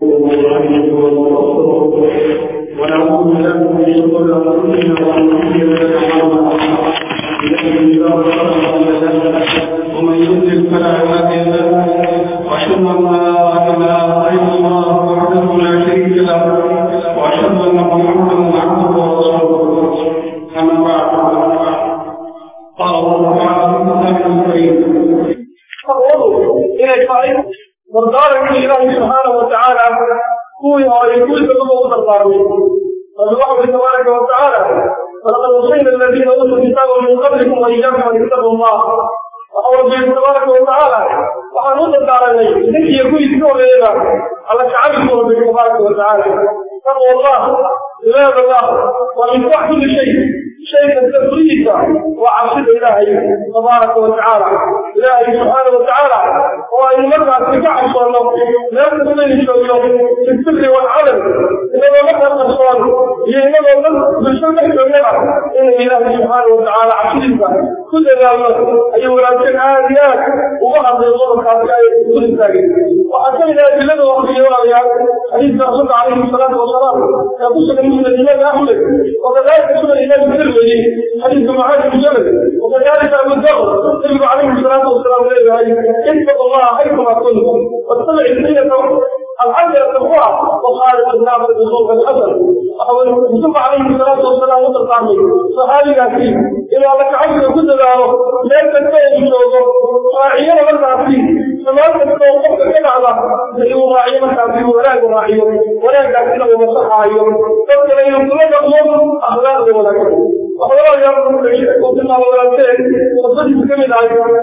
ونعوذ بالله من شرور انفسنا ومن سيئات اعمالنا ومن يضلل فلا هادي له وأشهد أن لا إله إلا الله وحده لا شريك له وأشهد أن محمدا عبده ورسوله. أما بعد قال الله تعالى في كتابه الكريم inay tahay وقال ان الله سبحانه وتعالى هو يقول كما وتطاروا الله تبارك وتعالى ولقد وصينا الذين أوتوا الكتاب من قبلكم وإياكم أن اتقوا الله. وقال الله تبارك وتعالى وعن هذا قال لي إنك يقول شنو غيرك على تعبد ربك تبارك وتعالى. اتقوا الله لا الله ومن كل شيء شيء تفريطه وعصي الله تبارك وتعالى. الله سبحانه وتعالى. هو أن مرة أتباع الصلاة لا تكون إلي شوية في السر والعلم. إنما مرة أصوان يهنم الله بالشرح الأولى إن إلهي سبحانه وتعالى عشيزة كل الأولى أي مرأتين عاديات وبعض الظلم خاطئة يكون الثاني وحسن إلى جلد وخير وعليات حديث رسول عليه الصلاة والسلام. يقول لك من الإله أحمد وقد لا يكون إله بسر وجيه حديث معاذ بجلد wakadalika abu dar nabigu calayhi salaatu wasalaam leeyahay ittaqu allaha xaykuma kuntum wattabic sayyata الحجر الصفوة وخالق الناس بصوت الحسن. يوسف عليه الصلاة والسلام وتقامي صحابي قاسي إلى لك عجل كل داره لا تنتهي بشوضه راعينا من تعطيه فما كل على سيو راعينا تعطيه ولا راعيه ولا قاسي له مصحايه فقال يمكن أن يقوم أخلاق ولا كذب أخلاق يا رب قلت الله ولا وصدق كمل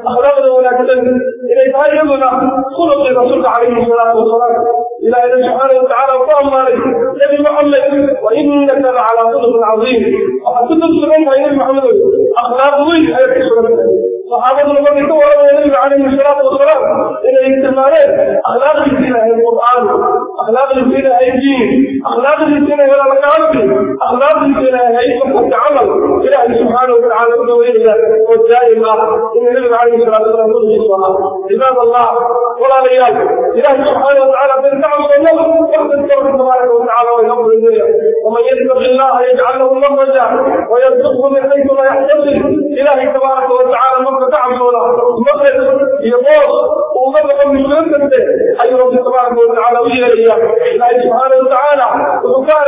أخلاق ولا كذب إلى يتعلمنا خلق الرسول عليه الصلاة والسلام إلى إله سبحانه وتعالى وفهم عليه نبي محمد وإنك لعلى خلق عظيم وقد تبصرون يا محمد أخلاق وين أيك سورة صحابة النبي كورا النبي عليه الصلاة والسلام إلى الاستمرار أخلاق الدين هي القرآن. أخلاق الدين هي الدين أخلاق الدين هي المكان أخلاق الدين هي صحة عمل إله سبحانه وتعالى إلى والدائم إن النبي عليه الصلاة والسلام عباد الله ولا ليال إله سبحانه وتعالى بنتعب الله وقد تذكر تبارك وتعالى ويغفر الدنيا ومن يتق الله يجعل له مخرجا ويرزقه من حيث لا يحتسب. إلهي تبارك وتعالى أي رب تبارك وتعالى إياه إلهي سبحانه وتعالى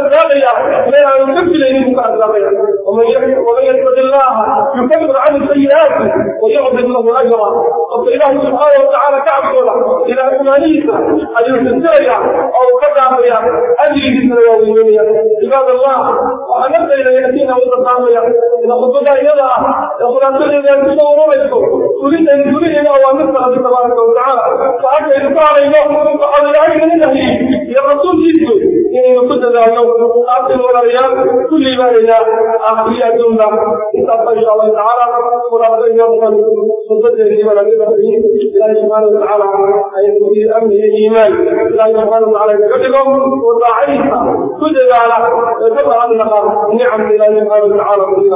ذاقيا لا يكفل إليه كان ذاقيا ومن يتق الله يكفر عن السيئات ويعظم له رب إلهي سبحانه وتعالى ولا إلى ثمانية أن يستريع أو كذا أجري بالسنوات عباد الله وأنبت إلى يأتينا وتقاميا إلى خطبة يدا يقول أنت إذا تصور رأيته تريد أن تريد أن أوامرك رب تبارك وتعالى فأجل إذكار إله فقال العين من نهي يا رسول جيد إن يقصد ذلك أبدل ولا ريال. كل ما إلى آخرية جملة إتقى إن شاء الله تعالى. بد أن يدخل صدق الإيمان الذي إلى سبحانه وتعالى أن في أمن الإيمان. إلى سبحانه وتعالى يكتبهم وضاعيها كل على. تبع النقر نعم إلى سبحانه وتعالى كل